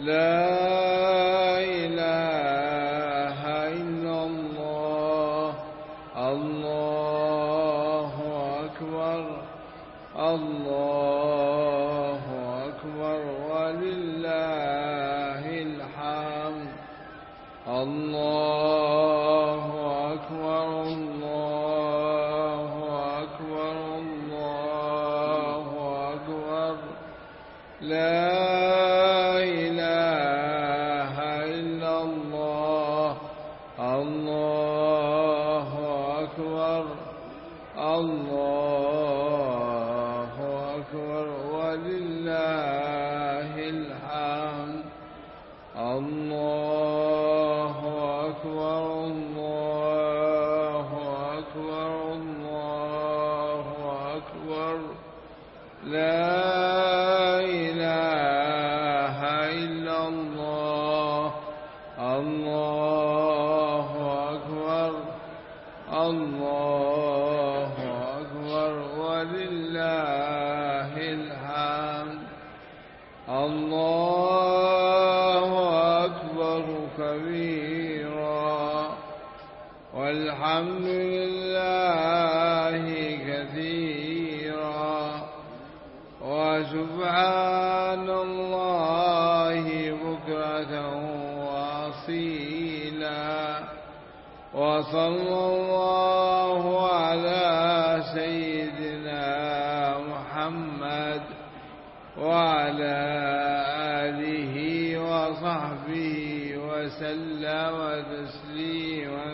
لا إله إلا الله. الله أكبر. الله أكبر. ولله الحمد. الله أكبر. الله أكبر. الله أكبر. لا الله أكبر ولله الحمد الله أكبر الله الله أكبر ولله الحمد الله أكبر كبيرا والحمد لله وصلى الله على سيدنا محمد وعلى آله وصحبه وسلم تسليما